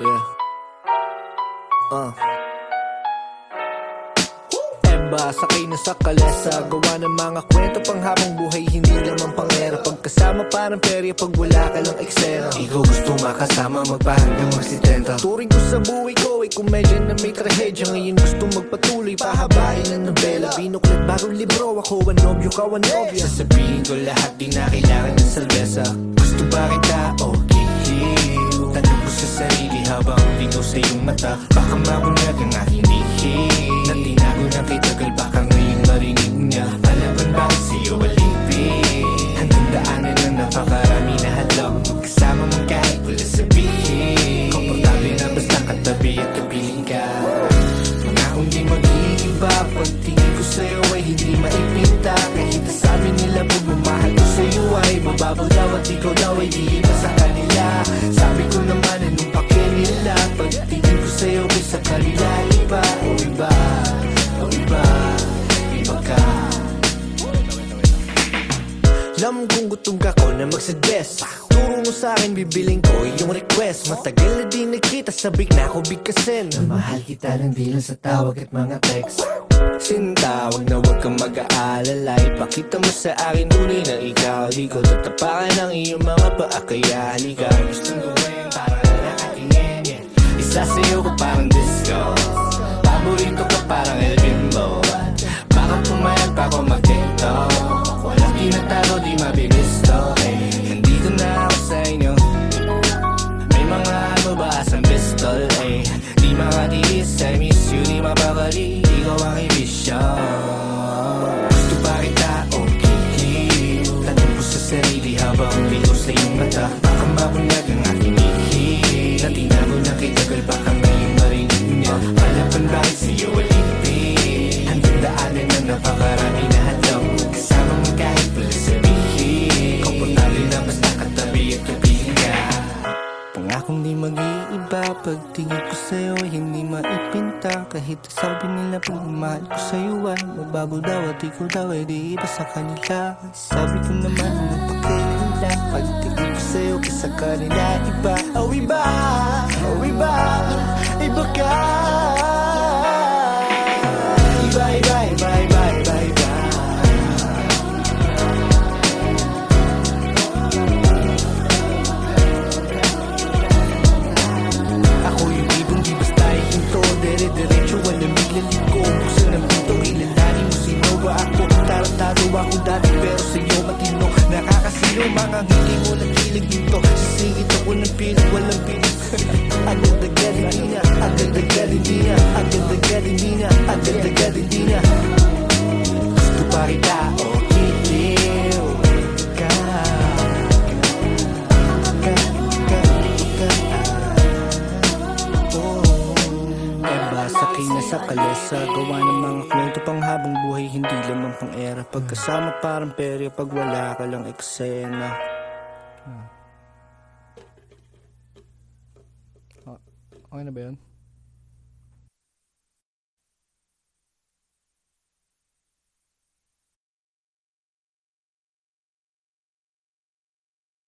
Yeah. Uh. Eba, sakay na sa kalesa. Gawa ng mga kwento pang habang buhay Hindi naman pangera. Pagkasama parang perya Pag wala ka ng eksena. Ikaw gusto makasama Magpahanggang magsitenta Turing ko sa buhay ko Ay komedya na may trahedya. Ngayon gusto magpatuloy Pahabain ang nobela. Binuklat bagong libro Ako ang nobyo, ka ang nobya. Sasabihin ko lahat Di na kailangan ng salvesa. Gusto ba sa iyong mata. Baka mabunyag ang aking lihim Na tinago na kay tagal Baka ngayon marinig niya. Palaban bakit sa'yo alipin. Hanggang daanan ng napakarami na hadlang. Magkasama mong kahit wala sabihin. Komportable na basta katabi at kapiling ka. Pangakong di mag-iiba Pagtingin ko sa'yo ay hindi maipinta. Kahit sabi nila pagmamahal ko sa'yo ay Mababaw daw at ikaw daw ay di iba sa kanila. Sabi ko naman anong pake nila Pagtingin ko sa'yo ay sa kanila iba O iba, o iba, iba ka. Alam kong gutom ka ko na magsuggest. Turo mo sa akin, bibiling ko yung request. Matagal na di nakita, sabik na ako bigkasin. Mahal kita ng di lang sa tawag at mga text. Sinta, wag na wag kang mag-aalala. Ipakita mo sa akin tunay na ikaw. Di ko tatapakan ang iyong mga paa Kaya halika. Nakatingin sa'yo ko parang disco. Paborito ka parang El Bimbo. Baka pumayag pa ako mag-tiktok Walang tinatago, di mabibisto eh. Na ano pistol? Eh. Di makatiis, I miss you, di mapakali Ikaw ang ibisyo Gusto pa kita o kikiw Tanong ko sa sarili habang lito sa iyong mata. Baka mabunyag tagal baka ngayon marinig niya. Palaban bakit sa'yo alipin Hanggang daanan na napakarami na hadlang Kasama mo kahit wala sabihin. Komportable na basta katabi at kapiling ka. Pangakong di mag-iiba Pagtingin ko sa'yo ay hindi maipinta. Kahit sabi nila pagmamahal ko sa'yo ay Mabago daw at ikaw daw ay di iba sa kanila. Sabi ko naman ng pakilala Pagtingin ko sa'yo ay sa kanila iba. Oh iba, oh iba, iba ka. Iba, iba, iba, iba, ibang mga ngiti mo nagkilig dito Sisingit ako ng pilit, walang pilit hindi na Agad-agad hindi na, agad-agad hindi na Gusto pa kita o kitiw ka Ka, ka, ka, Eba, sakay na sa kalesa Gawa ng mga kwento pang habang buhay Hindi lamang pang era. Pagkasama parang perya Pag wala ka lang eksena. Okay na ba yun?